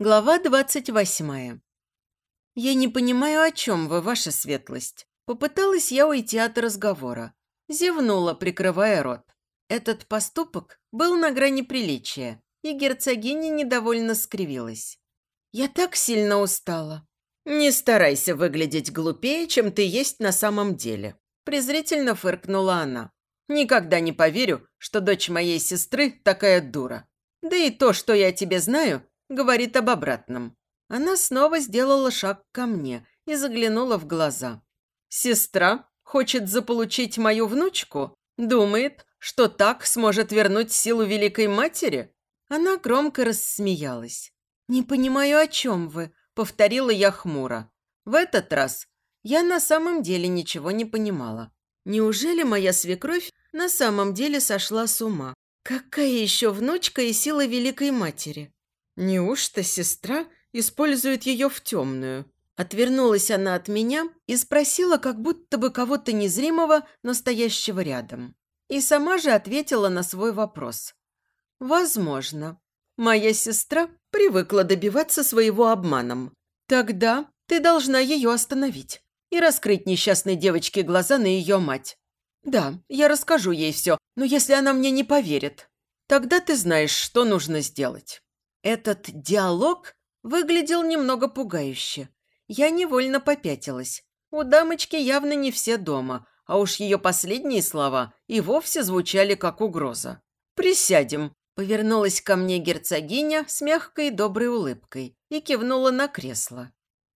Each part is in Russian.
Глава двадцать восьмая. «Я не понимаю, о чем вы, ваша светлость». Попыталась я уйти от разговора. Зевнула, прикрывая рот. Этот поступок был на грани приличия, и герцогиня недовольно скривилась. «Я так сильно устала». «Не старайся выглядеть глупее, чем ты есть на самом деле», презрительно фыркнула она. «Никогда не поверю, что дочь моей сестры такая дура. Да и то, что я тебе знаю, говорит об обратном. Она снова сделала шаг ко мне и заглянула в глаза. «Сестра хочет заполучить мою внучку? Думает, что так сможет вернуть силу Великой Матери?» Она громко рассмеялась. «Не понимаю, о чем вы», — повторила я хмуро. В этот раз я на самом деле ничего не понимала. Неужели моя свекровь на самом деле сошла с ума? Какая еще внучка и сила Великой Матери? Неужто сестра использует ее в темную? Отвернулась она от меня и спросила, как будто бы кого-то незримого, но стоящего рядом. И сама же ответила на свой вопрос. «Возможно. Моя сестра привыкла добиваться своего обманом. Тогда ты должна ее остановить и раскрыть несчастной девочке глаза на ее мать. Да, я расскажу ей все, но если она мне не поверит, тогда ты знаешь, что нужно сделать». Этот диалог выглядел немного пугающе. Я невольно попятилась. У дамочки явно не все дома, а уж ее последние слова и вовсе звучали как угроза. «Присядем», – повернулась ко мне герцогиня с мягкой доброй улыбкой и кивнула на кресло.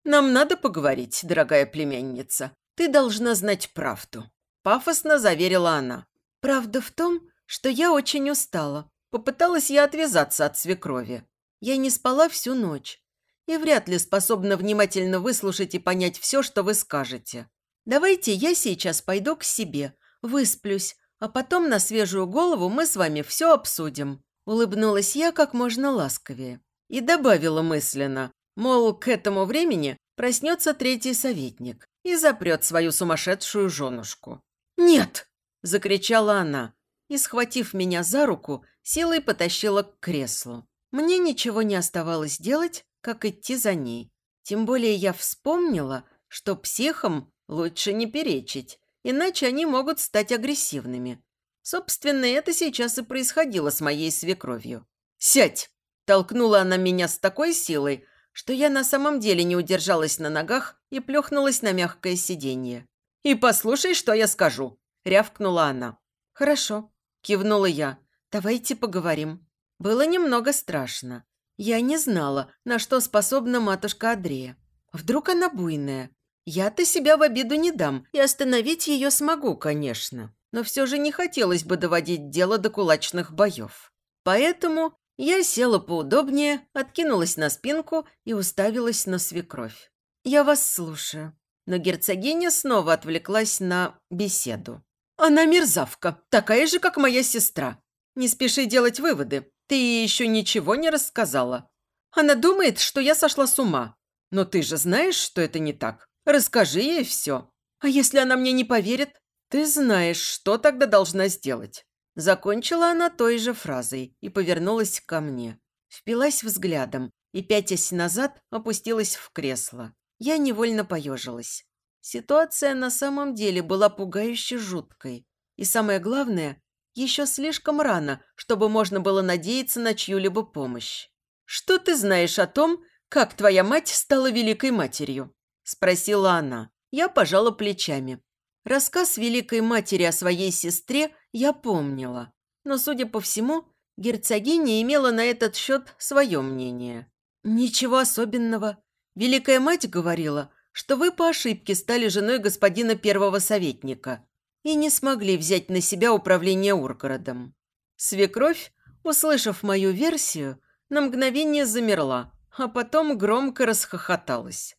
«Нам надо поговорить, дорогая племянница. Ты должна знать правду», – пафосно заверила она. «Правда в том, что я очень устала. Попыталась я отвязаться от свекрови. Я не спала всю ночь и вряд ли способна внимательно выслушать и понять все, что вы скажете. Давайте я сейчас пойду к себе, высплюсь, а потом на свежую голову мы с вами все обсудим». Улыбнулась я как можно ласковее и добавила мысленно, мол, к этому времени проснется третий советник и запрет свою сумасшедшую женушку. «Нет!» – закричала она и, схватив меня за руку, силой потащила к креслу. Мне ничего не оставалось делать, как идти за ней. Тем более я вспомнила, что психам лучше не перечить, иначе они могут стать агрессивными. Собственно, это сейчас и происходило с моей свекровью. «Сядь!» – толкнула она меня с такой силой, что я на самом деле не удержалась на ногах и плюхнулась на мягкое сиденье. «И послушай, что я скажу!» – рявкнула она. «Хорошо», – кивнула я. «Давайте поговорим». Было немного страшно. Я не знала, на что способна матушка Андрея. Вдруг она буйная. Я-то себя в обиду не дам, и остановить ее смогу, конечно. Но все же не хотелось бы доводить дело до кулачных боев. Поэтому я села поудобнее, откинулась на спинку и уставилась на свекровь. «Я вас слушаю». Но герцогиня снова отвлеклась на беседу. «Она мерзавка, такая же, как моя сестра. Не спеши делать выводы. Ты еще ничего не рассказала. Она думает, что я сошла с ума. Но ты же знаешь, что это не так. Расскажи ей все. А если она мне не поверит? Ты знаешь, что тогда должна сделать». Закончила она той же фразой и повернулась ко мне. Впилась взглядом и, пятясь назад, опустилась в кресло. Я невольно поежилась. Ситуация на самом деле была пугающе жуткой. И самое главное, еще слишком рано, чтобы можно было надеяться на чью-либо помощь. «Что ты знаешь о том, как твоя мать стала великой матерью?» – спросила она. Я пожала плечами. Рассказ великой матери о своей сестре я помнила. Но, судя по всему, герцогиня имела на этот счет свое мнение. «Ничего особенного. Великая мать говорила, что вы по ошибке стали женой господина первого советника и не смогли взять на себя управление Ургородом. Свекровь, услышав мою версию, на мгновение замерла, а потом громко расхохоталась.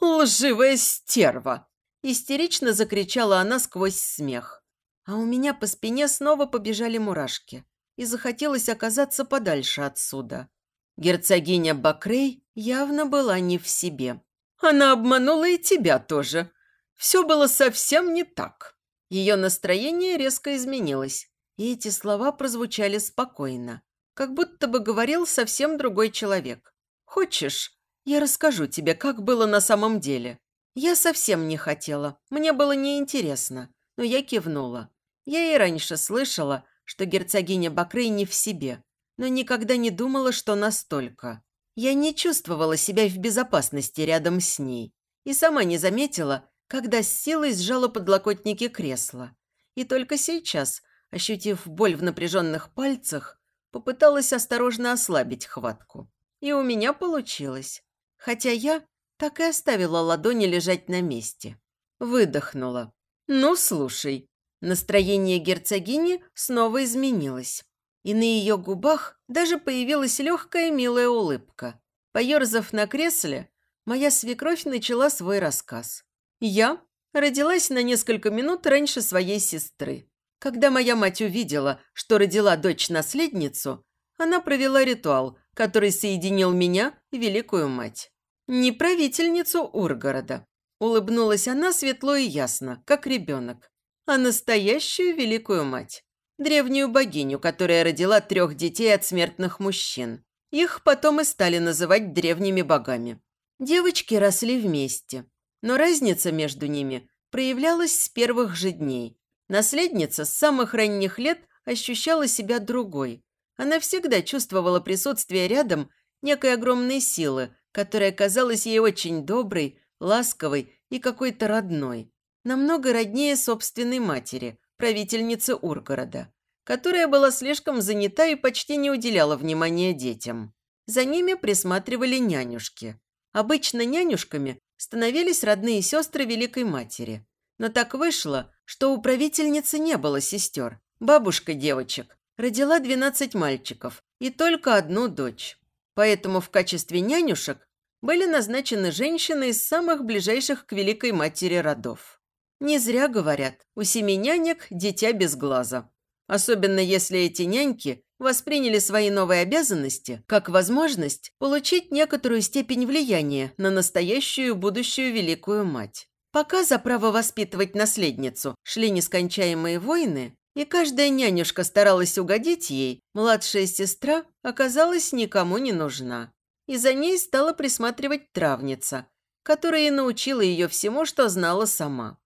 «Лживая стерва!» – истерично закричала она сквозь смех. А у меня по спине снова побежали мурашки, и захотелось оказаться подальше отсюда. Герцогиня Бакрей явно была не в себе. Она обманула и тебя тоже. Все было совсем не так. Ее настроение резко изменилось, и эти слова прозвучали спокойно, как будто бы говорил совсем другой человек. Хочешь, я расскажу тебе, как было на самом деле?» Я совсем не хотела, мне было неинтересно, но я кивнула. Я и раньше слышала, что герцогиня Бакрей не в себе, но никогда не думала, что настолько. Я не чувствовала себя в безопасности рядом с ней и сама не заметила, когда с силой сжала подлокотники кресла. И только сейчас, ощутив боль в напряженных пальцах, попыталась осторожно ослабить хватку. И у меня получилось. Хотя я так и оставила ладони лежать на месте. Выдохнула. «Ну, слушай». Настроение герцогини снова изменилось. И на ее губах даже появилась легкая милая улыбка. Поерзав на кресле, моя свекровь начала свой рассказ. «Я родилась на несколько минут раньше своей сестры. Когда моя мать увидела, что родила дочь-наследницу, она провела ритуал, который соединил меня и великую мать. Не правительницу Ургорода. Улыбнулась она светло и ясно, как ребенок, а настоящую великую мать. Древнюю богиню, которая родила трех детей от смертных мужчин. Их потом и стали называть древними богами. Девочки росли вместе, но разница между ними проявлялась с первых же дней. Наследница с самых ранних лет ощущала себя другой. Она всегда чувствовала присутствие рядом некой огромной силы, которая казалась ей очень доброй, ласковой и какой-то родной. Намного роднее собственной матери, правительницы Ургорода, которая была слишком занята и почти не уделяла внимания детям. За ними присматривали нянюшки. Обычно нянюшками становились родные сестры Великой Матери. Но так вышло, что у правительницы не было сестер. Бабушка девочек родила 12 мальчиков и только одну дочь. Поэтому в качестве нянюшек были назначены женщины из самых ближайших к Великой Матери родов. Не зря говорят, у семи нянек дитя без глаза. Особенно если эти няньки восприняли свои новые обязанности как возможность получить некоторую степень влияния на настоящую будущую Великую Мать. Пока за право воспитывать наследницу шли нескончаемые войны, и каждая нянюшка старалась угодить ей, младшая сестра оказалась никому не нужна и за ней стала присматривать травница, которая и научила ее всему, что знала сама.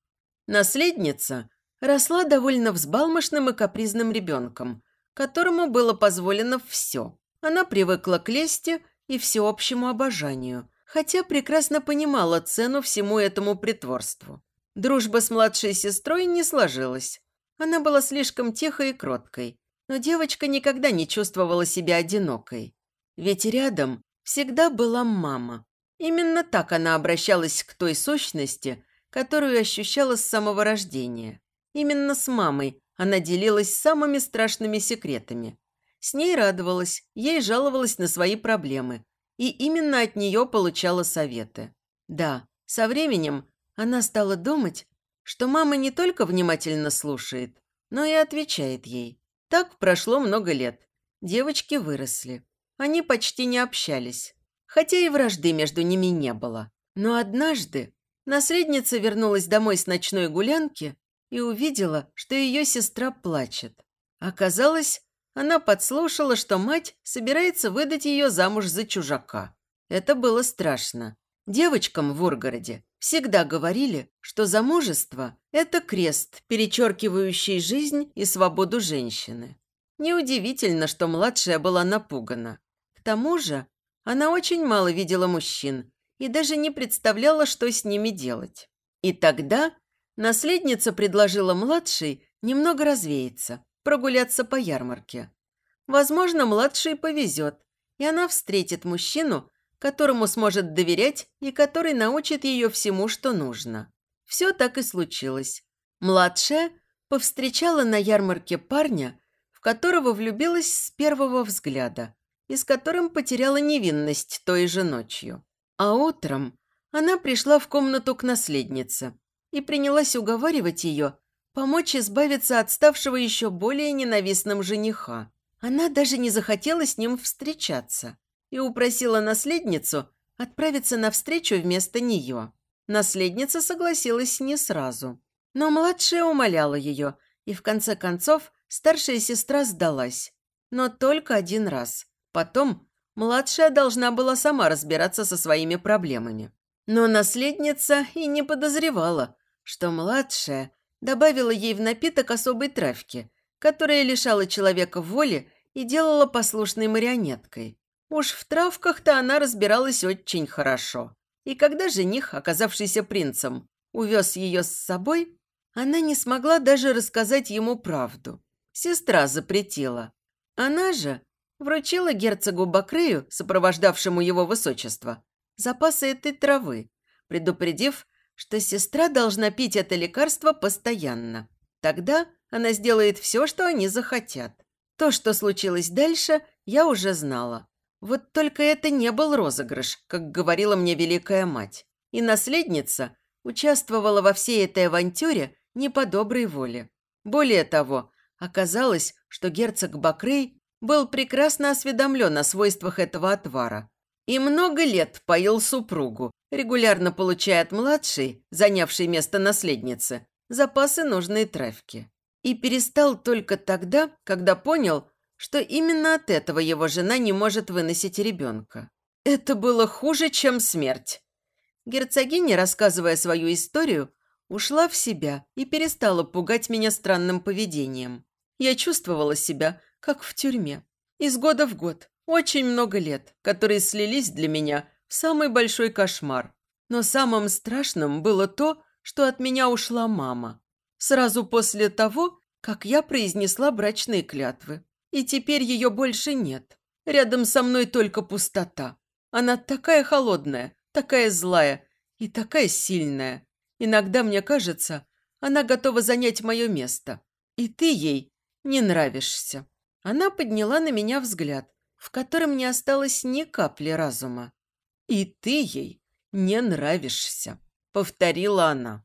Наследница росла довольно взбалмошным и капризным ребенком, которому было позволено все. Она привыкла к лести и всеобщему обожанию, хотя прекрасно понимала цену всему этому притворству. Дружба с младшей сестрой не сложилась. Она была слишком тихой и кроткой, но девочка никогда не чувствовала себя одинокой. Ведь рядом всегда была мама. Именно так она обращалась к той сущности, которую ощущала с самого рождения. Именно с мамой она делилась самыми страшными секретами. С ней радовалась, ей жаловалась на свои проблемы. И именно от нее получала советы. Да, со временем она стала думать, что мама не только внимательно слушает, но и отвечает ей. Так прошло много лет. Девочки выросли. Они почти не общались, хотя и вражды между ними не было. Но однажды наследница вернулась домой с ночной гулянки и увидела, что ее сестра плачет. Оказалось, она подслушала, что мать собирается выдать ее замуж за чужака. Это было страшно. Девочкам в Ургороде всегда говорили, что замужество – это крест, перечеркивающий жизнь и свободу женщины. Неудивительно, что младшая была напугана. К тому же она очень мало видела мужчин и даже не представляла, что с ними делать. И тогда наследница предложила младшей немного развеяться, прогуляться по ярмарке. Возможно, младшей повезет, и она встретит мужчину, которому сможет доверять и который научит ее всему, что нужно. Все так и случилось. Младшая повстречала на ярмарке парня, в которого влюбилась с первого взгляда и с которым потеряла невинность той же ночью. А утром она пришла в комнату к наследнице и принялась уговаривать ее помочь избавиться от ставшего еще более ненавистным жениха. Она даже не захотела с ним встречаться и упросила наследницу отправиться навстречу вместо нее. Наследница согласилась не сразу. Но младшая умоляла ее, и в конце концов старшая сестра сдалась. Но только один раз. Потом Младшая должна была сама разбираться со своими проблемами. Но наследница и не подозревала, что младшая добавила ей в напиток особой травки, которая лишала человека воли и делала послушной марионеткой. Уж в травках-то она разбиралась очень хорошо. И когда жених, оказавшийся принцем, увез ее с собой, она не смогла даже рассказать ему правду. Сестра запретила. Она же вручила герцогу Бакрею, сопровождавшему его высочество, запасы этой травы, предупредив, что сестра должна пить это лекарство постоянно. Тогда она сделает все, что они захотят. То, что случилось дальше, я уже знала. Вот только это не был розыгрыш, как говорила мне великая мать. И наследница участвовала во всей этой авантюре не по доброй воле. Более того, оказалось, что герцог Бакрей был прекрасно осведомлен о свойствах этого отвара и много лет поил супругу, регулярно получая от младшей, занявшей место наследницы, запасы нужной травки. И перестал только тогда, когда понял, что именно от этого его жена не может выносить ребенка. Это было хуже, чем смерть. Герцогиня, рассказывая свою историю, ушла в себя и перестала пугать меня странным поведением. Я чувствовала себя, как в тюрьме. Из года в год. Очень много лет, которые слились для меня самый большой кошмар. Но самым страшным было то, что от меня ушла мама. Сразу после того, как я произнесла брачные клятвы. И теперь ее больше нет. Рядом со мной только пустота. Она такая холодная, такая злая и такая сильная. Иногда мне кажется, она готова занять мое место. И ты ей не нравишься. Она подняла на меня взгляд, в котором не осталось ни капли разума. «И ты ей не нравишься», — повторила она.